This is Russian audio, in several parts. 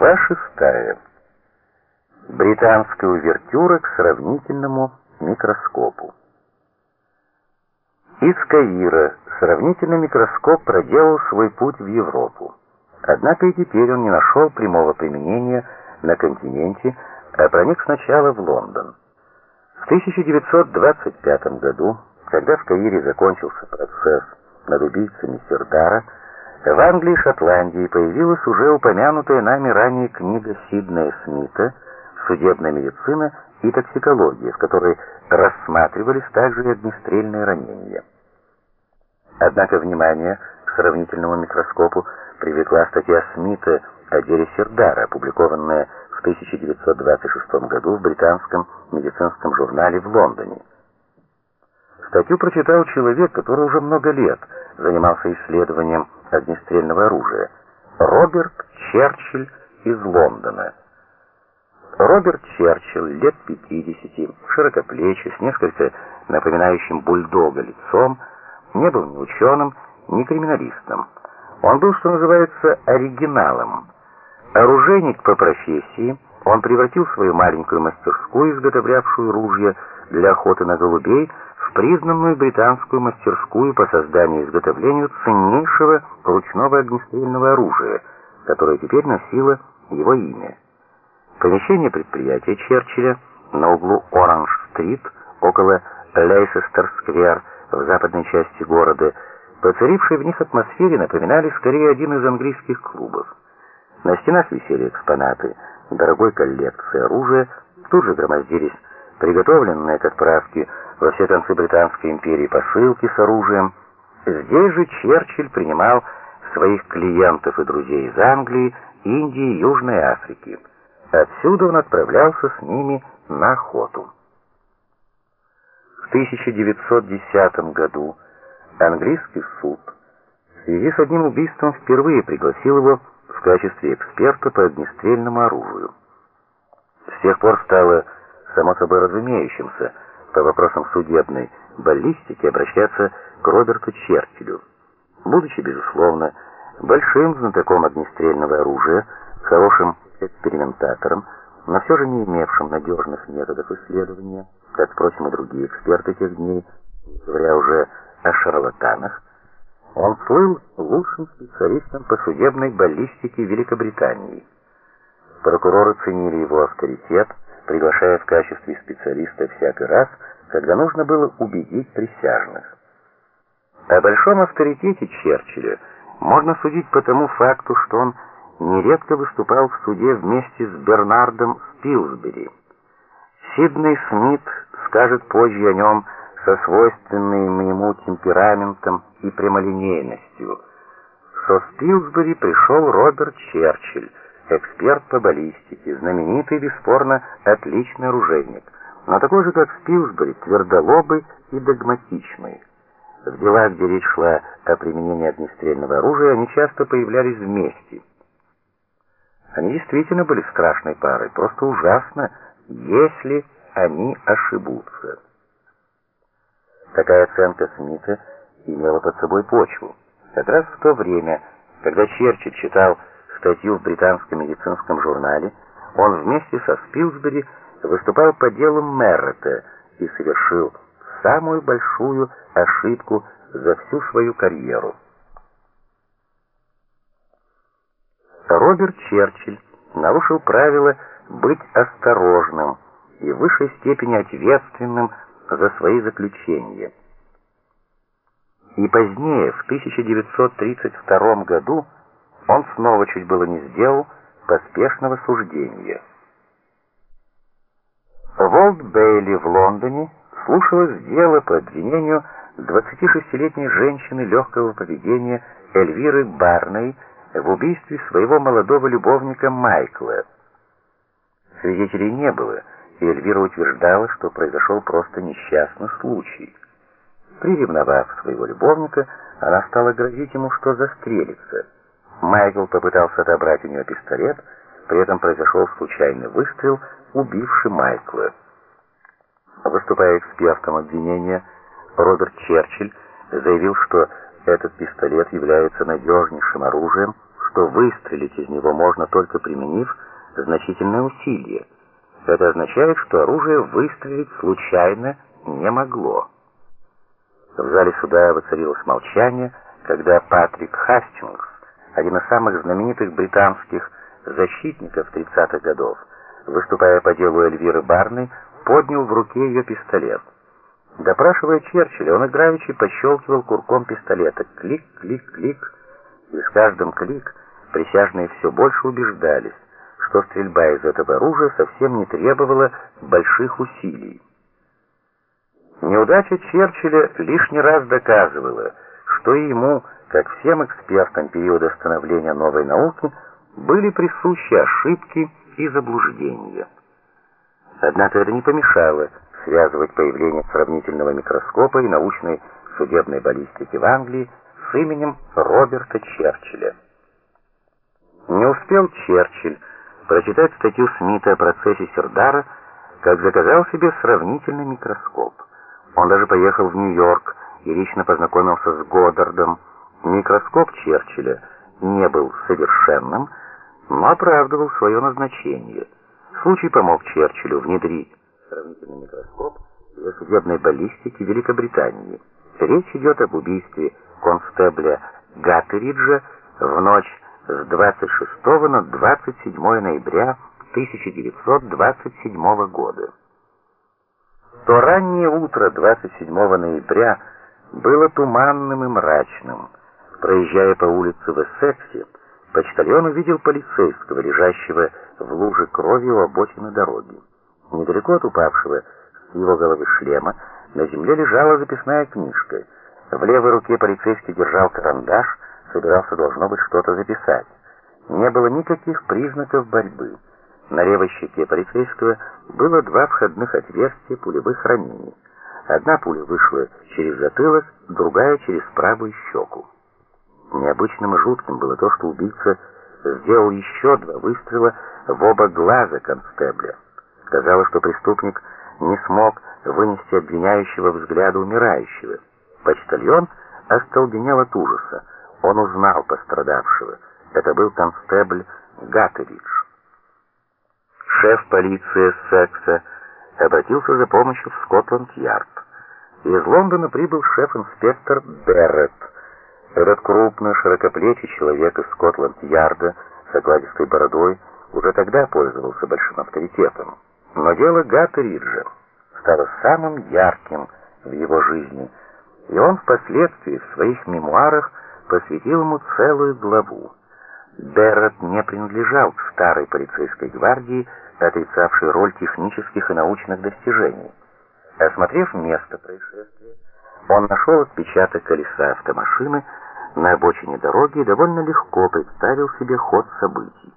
Глава шестая. Британская увертюра к сравнительному микроскопу. Из Каира сравнительный микроскоп проделал свой путь в Европу. Однако и теперь он не нашел прямого применения на континенте, а проник сначала в Лондон. В 1925 году, когда в Каире закончился процесс над убийцами Сердара, в Англии и Шотландии появилась уже упомянутая нами ранее книга Сиднея Смита «Судебная медицина и токсикология», в которой рассматривались также и огнестрельные ранения. Однако внимание к сравнительному микроскопу привлекла статья Смита о деле Сердара, опубликованная в 1926 году в британском медицинском журнале в Лондоне. Статью прочитал человек, который уже много лет занимался исследованием огнестрельного оружия, Роберт Черчилль из Лондона. Роберт Черчилль, лет 50, широкоплечий, с несколько напоминающим бульдога лицом, не был ни ученым, ни криминалистом. Он был, что называется, оригиналом. Оружейник по профессии, он превратил свою маленькую мастерскую, изготовлявшую ружья для охоты на голубей, признанную британскую мастерскую по созданию и изготовлению ценнейшего ручного огнестрельного оружия, которое теперь носило его имя. Помещение предприятия Черчилля на углу Оранж-стрит, около Лейсестер-сквер, в западной части города, по царившей в них атмосфере напоминали скорее один из английских клубов. На стенах висели экспонаты дорогой коллекции оружия, тут же громоздились приготовленные к отправке во все концы Британской империи посылки с оружием. Здесь же Черчилль принимал своих клиентов и друзей из Англии, Индии и Южной Африки. Отсюда он отправлялся с ними на охоту. В 1910 году английский суд в связи с одним убийством впервые пригласил его в качестве эксперта по огнестрельному оружию. С тех пор стало само собой разумеющимся по вопросам судебной баллистики обращаться к Роберту Черчиллю. Будучи, безусловно, большим знатоком огнестрельного оружия, хорошим экспериментатором, но все же не имевшим надежных методов исследования, как, впрочем, и другие эксперты тех дней, говоря уже о шарлатанах, он слыл лучшим специалистом по судебной баллистике Великобритании. Прокуроры ценили его авторитет, приглашая в качестве специалиста всякий раз, когда нужно было убедить присяжных. О большом авторитете Черчилля можно судить по тому факту, что он нередко выступал в суде вместе с Бернардом Спилсбери. Сидней Смит скажет позже о нем со свойственным ему темпераментом и прямолинейностью. Со Спилсбери пришел Роберт Черчилль, эксперт по баллистике, знаменитый, бесспорно, отличный оружейник, но такой же, как Спилсбери, твердолобый и догматичный. В делах, где речь шла о применении огнестрельного оружия, они часто появлялись вместе. Они действительно были страшной парой, просто ужасно, если они ошибутся. Такая оценка Смита имела под собой почву. Как раз в то время, когда Черчилль читал статью в британском медицинском журнале, он вместе со Спилсбери выступал по делу Меррета и совершил самую большую ошибку за всю свою карьеру. Роберт Черчилль нарушил правило быть осторожным и в высшей степени ответственным за свои заключения. И позднее, в 1932 году, он снова чуть было не сделал поспешного суждения. Волт Бейли в Лондоне слушалось дело по обвинению 26-летней женщины легкого поведения Эльвиры Барней в убийстве своего молодого любовника Майкла. Свидетелей не было, и Эльвира утверждала, что произошел просто несчастный случай. Приревновав своего любовника, она стала грозить ему, что застрелится. Майкл попытался отобрать у нее пистолет, при этом произошел случайный выстрел, убивший Майкла. Выступая экспертом обвинения, Роберт Черчилль заявил, что этот пистолет является надежнейшим оружием, что выстрелить из него можно только применив значительное усилие. Это означает, что оружие выстрелить случайно не могло. В зале суда воцарилось молчание, когда Патрик Хастингс, один из самых знаменитых британских защитников 30-х годов, выступая по делу Эльвиры Барны, поднял в руке ее пистолет. Допрашивая Черчилля, он играючи пощелкивал курком пистолета. Клик, клик, клик. И с каждым клик присяжные все больше убеждались, что стрельба из этого оружия совсем не требовала больших усилий. Неудача Черчилля лишний раз доказывала, что и ему, как всем экспертам периода становления новой науки, были присущи ошибки и заблуждения. Однако это не помешало связывать появление сравнительного микроскопа и научной судебной баллистики в Англии с именем Роберта Черчилля. Не успел Черчилль прочитать статью Смита о процессе Сердара, как заказал себе сравнительный микроскоп. Он даже поехал в Нью-Йорк и лично познакомился с Годдардом. Микроскоп Черчилля не был совершенным, но оправдывал свое назначение. Случай помог Черчиллю внедрить сравнительный микроскоп для судебной баллистики Великобритании. Речь идет об убийстве констебля Гаттериджа в ночь с 26 на 27 ноября 1927 года. То раннее утро 27 ноября было туманным и мрачным. Проезжая по улице в Эссексе, почтальон увидел полицейского, лежащего в луже крови у обочины дороги. Недалеко от упавшего с его головы шлема на земле лежала записная книжка. В левой руке полицейский держал карандаш, собирался, должно быть, что-то записать. Не было никаких признаков борьбы. На левой щеке полицейского было два входных отверстия пулевых ранений. Одна пуля вышла через затылок, другая через правую щеку. Необычным и жутким было то, что убийца сделал еще два выстрела в оба глаза констебля. Казалось, что преступник не смог вынести обвиняющего взгляда умирающего. Почтальон остолбенел от ужаса. Он узнал пострадавшего. Это был констебль Гаттеридж. Шеф полиции Секса обратился за помощью в Скотланд-Ярд. Из Лондона прибыл шеф-инспектор Берретт. Этот крупный, широкоплечий человек из Скотланд-Ярда с окладистой бородой уже тогда пользовался большим авторитетом. Но дело Гаттериджа стало самым ярким в его жизни, и он впоследствии в своих мемуарах посвятил ему целую главу. Беррет не принадлежал к старой полицейской гвардии, отрицавшей роль технических и научных достижений. Осмотрев место происшествия, он нашел отпечаток колеса автомашины на обочине дороги и довольно легко представил себе ход событий.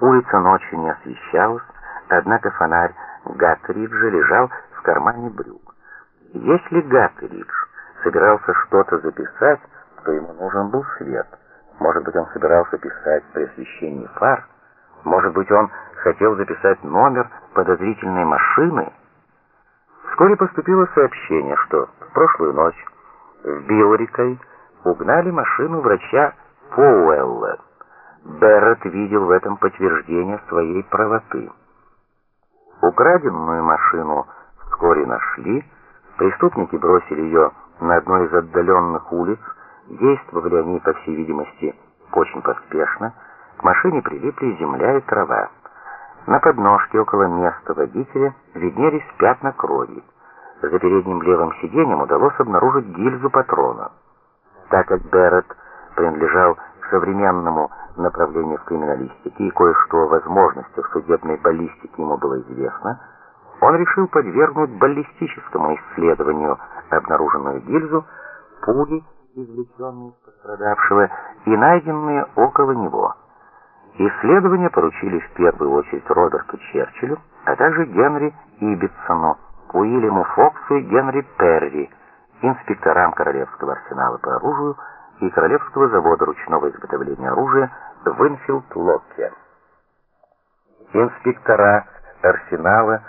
Улица ночью не освещалась, однако фонарь Гаттериджа лежал в кармане брюк. Если Гаттеридж собирался что-то записать, то ему нужен был свет. Может быть, он собирался писать при освещении фар, может быть, он хотел записать номер подозрительной машины. Вскоре поступило сообщение, что в прошлую ночь в Билрикой угнали машину врача Поуэлла. Берретт видел в этом подтверждение своей правоты. Украденную машину вскоре нашли, преступники бросили ее на одной из отдаленных улиц, действовали они, по всей видимости, очень поспешно, к машине прилипли земля и трава. На подножке около места водителя виднелись пятна крови. За передним левым сиденьем удалось обнаружить гильзу патрона. Так как Берретт принадлежал к современному направлению в криминалистике и кое-что о возможностях судебной баллистики ему было известно, он решил подвергнуть баллистическому исследованию обнаруженную гильзу, пули, извлеченные из пострадавшего, и найденные около него. Исследования поручили в первую очередь Роберту Черчиллю, а также Генри Ибитсону, Уильяму Фоксу и Генри Перри, инспекторам Королевского арсенала по оружию и Королевского завода ручного изготовления оружия Винфилд Локке. Инспектора арсенала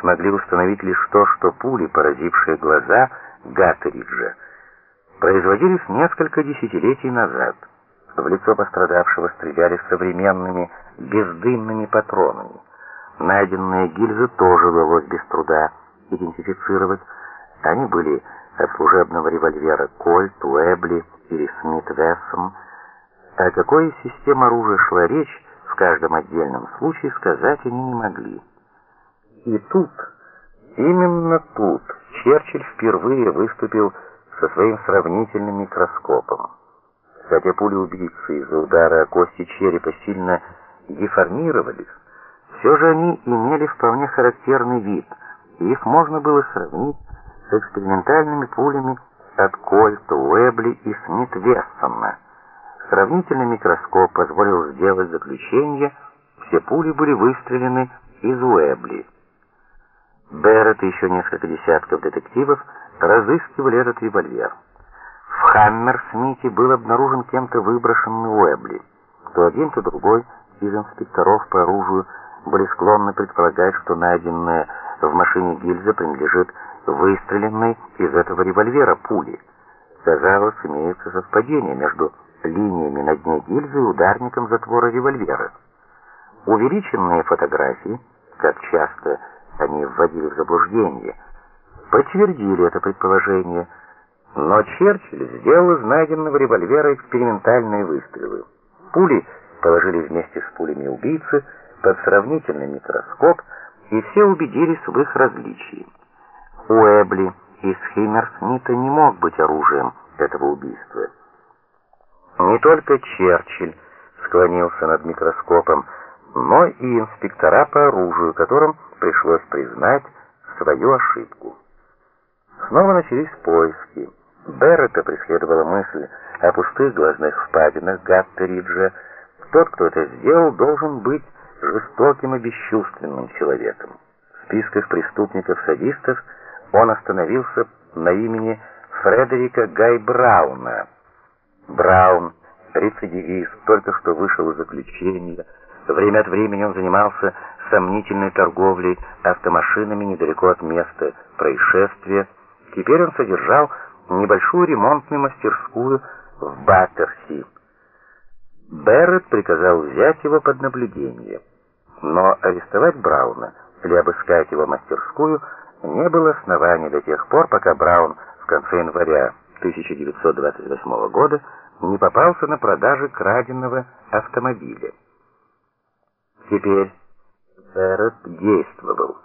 смогли установить лишь то, что пули, поразившие глаза Гаттериджа, производились несколько десятилетий назад. В лицо пострадавшего стреляли современными бездымными патронами. Найденные гильзы тоже удалось без труда идентифицировать. Они были от служебного револьвера «Кольт», «Уэбли» или «Смит-Вессон». О какой из систем оружия шла речь, в каждом отдельном случае сказать они не могли. И тут, именно тут, Черчилль впервые выступил со своим сравнительным микроскопом. Хотя пули убийцы из-за удара о кости черепа сильно деформировались, все же они имели вполне характерный вид, и их можно было сравнить с экспериментальными пулями от Кольта, Уэбли и Смит-Вессона. Сравнительный микроскоп позволил сделать заключение, все пули были выстрелены из Уэбли. Берретт и еще несколько десятков детективов разыскивали этот револьвер. В Хаммерсмите был обнаружен кем-то выброшенный Уэбли. То один, то другой из инспекторов по оружию были склонны предполагать, что найденная в машине гильза принадлежит выстреленной из этого револьвера пули. Казалось, имеется совпадение между линиями на дне гильзы и ударником затвора револьвера. Увеличенные фотографии, как часто они вводили в заблуждение, подтвердили это предположение, но Черчилль сделал из найденного револьвера экспериментальные выстрелы. Пули положили вместе с пулями убийцы под сравнительный микроскоп, и все убедились в их различии. Уэбли из Химмерсмита не мог быть оружием этого убийства. Не только Черчилль склонился над микроскопом, но и инспектора по оружию, которым пришлось признать свою ошибку. Снова начались поиски. Беррета преследовала мысль о пустых глазных впадинах Гаттериджа. Тот, кто это сделал, должен быть жестоким и бесчувственным человеком. В списках преступников-садистов он остановился на имени Фредерика Гай Брауна. Браун, рецидивист, только что вышел из заключения. Время от времени он занимался сомнительной торговлей автомашинами недалеко от места происшествия. Теперь он содержал небольшую ремонтную мастерскую в Баттерси. Берретт приказал взять его под наблюдение. Но арестовать Брауна или обыскать его мастерскую не было оснований до тех пор, пока Браун в конце января 1928 года не попался на продаже краденного автомобиля. Теперь Берретт действовал.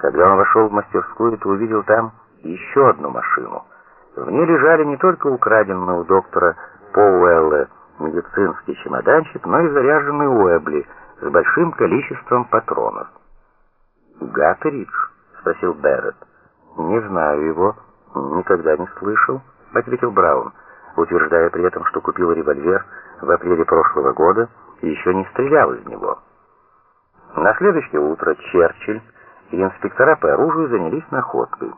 Когда он вошел в мастерскую, то увидел там еще одну машину. В ней лежали не только украденный у доктора Поуэлла медицинский чемоданчик, но и заряженный Уэбли с большим количеством патронов. «Гаттеридж?» — спросил Берретт. «Не знаю его, никогда не слышал», — ответил Браун, утверждая при этом, что купил револьвер в апреле прошлого года и еще не стрелял из него. На следующее утро Черчилль и инспектора по оружию занялись находкой.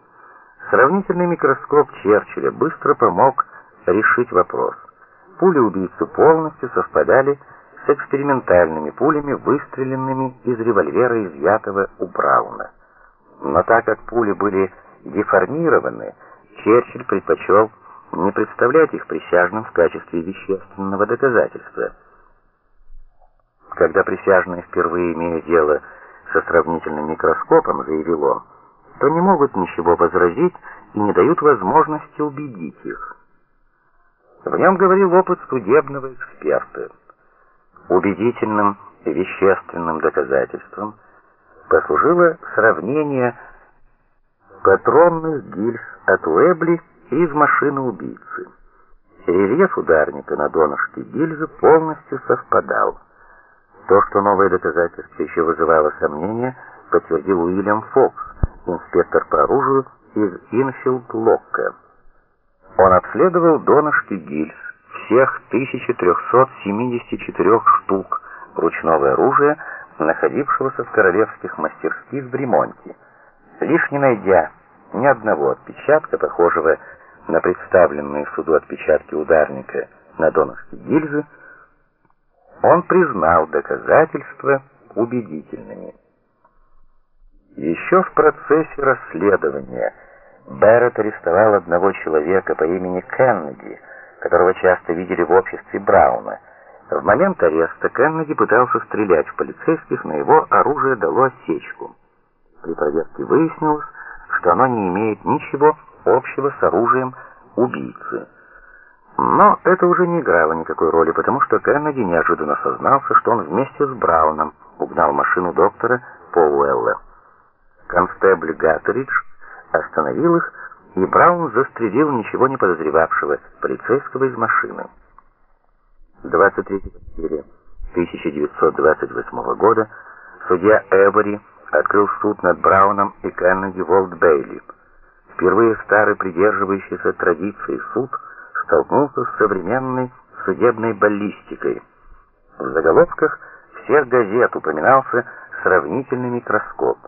Сравнительный микроскоп Черчилля быстро помог решить вопрос. Пули убийцы полностью совпадали с экспериментальными пулями, выстреленными из револьвера, изъятого у Брауна. Но так как пули были деформированы, Черчилль предпочел не представлять их присяжным в качестве вещественного доказательства. Когда присяжные впервые имеют дело со сравнительным микроскопом, заявил он, то не могут ничего возразить и не дают возможности убедить их. В нем говорил опыт судебного эксперта. Убедительным вещественным доказательством послужило сравнение патронных гильз от Уэбли из машины убийцы. Рельеф ударника на донышке гильзы полностью совпадал. То, что новое доказательство еще вызывало сомнения, подтвердил Уильям Фокс, инспектор по оружию из Инфилд-Локка. Он обследовал донышки гильз всех 1374 штук ручного оружия, находившегося в королевских мастерских в ремонте. Лишь не найдя ни одного отпечатка, похожего на представленные в суду отпечатки ударника на донышке гильзы, он признал доказательства убедительными. Еще в процессе расследования Берретт арестовал одного человека по имени Кеннеди, которого часто видели в обществе Брауна. В момент ареста Кеннеди пытался стрелять в полицейских, но его оружие дало осечку. При проверке выяснилось, что оно не имеет ничего общего с оружием убийцы. Но это уже не играло никакой роли, потому что Кеннеди неожиданно сознался, что он вместе с Брауном угнал машину доктора Поуэлла. Констебль Гаттеридж остановил их, и Браун застрелил ничего не подозревавшего полицейского из машины. 23 апреля 1928 года судья Эбори открыл суд над Брауном и Кеннеди Волт Бейли. Впервые старый придерживающийся традиции суд столкнулся с современной судебной баллистикой. В заголовках всех газет упоминался сравнительный микроскоп.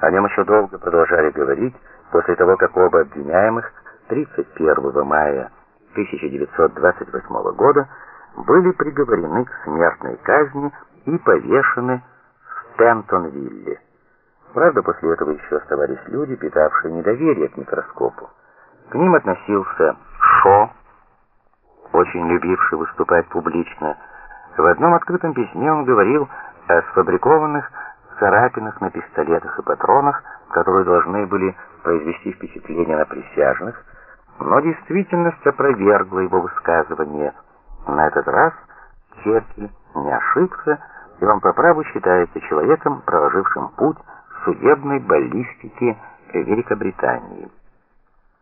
О нем еще долго продолжали говорить после того, как оба обвиняемых 31 мая 1928 года были приговорены к смертной казни и повешены в Стентонвилле. Правда, после этого еще оставались люди, питавшие недоверие к микроскопу. К ним относился Шо, очень любивший выступать публично. В одном открытом письме он говорил о сфабрикованных царапинах на пистолетах и патронах, которые должны были произвести впечатление на присяжных, но действительность опровергла его высказывание. На этот раз Черчилль не ошибся, и он по праву считается человеком, проложившим путь судебной баллистики Великобритании.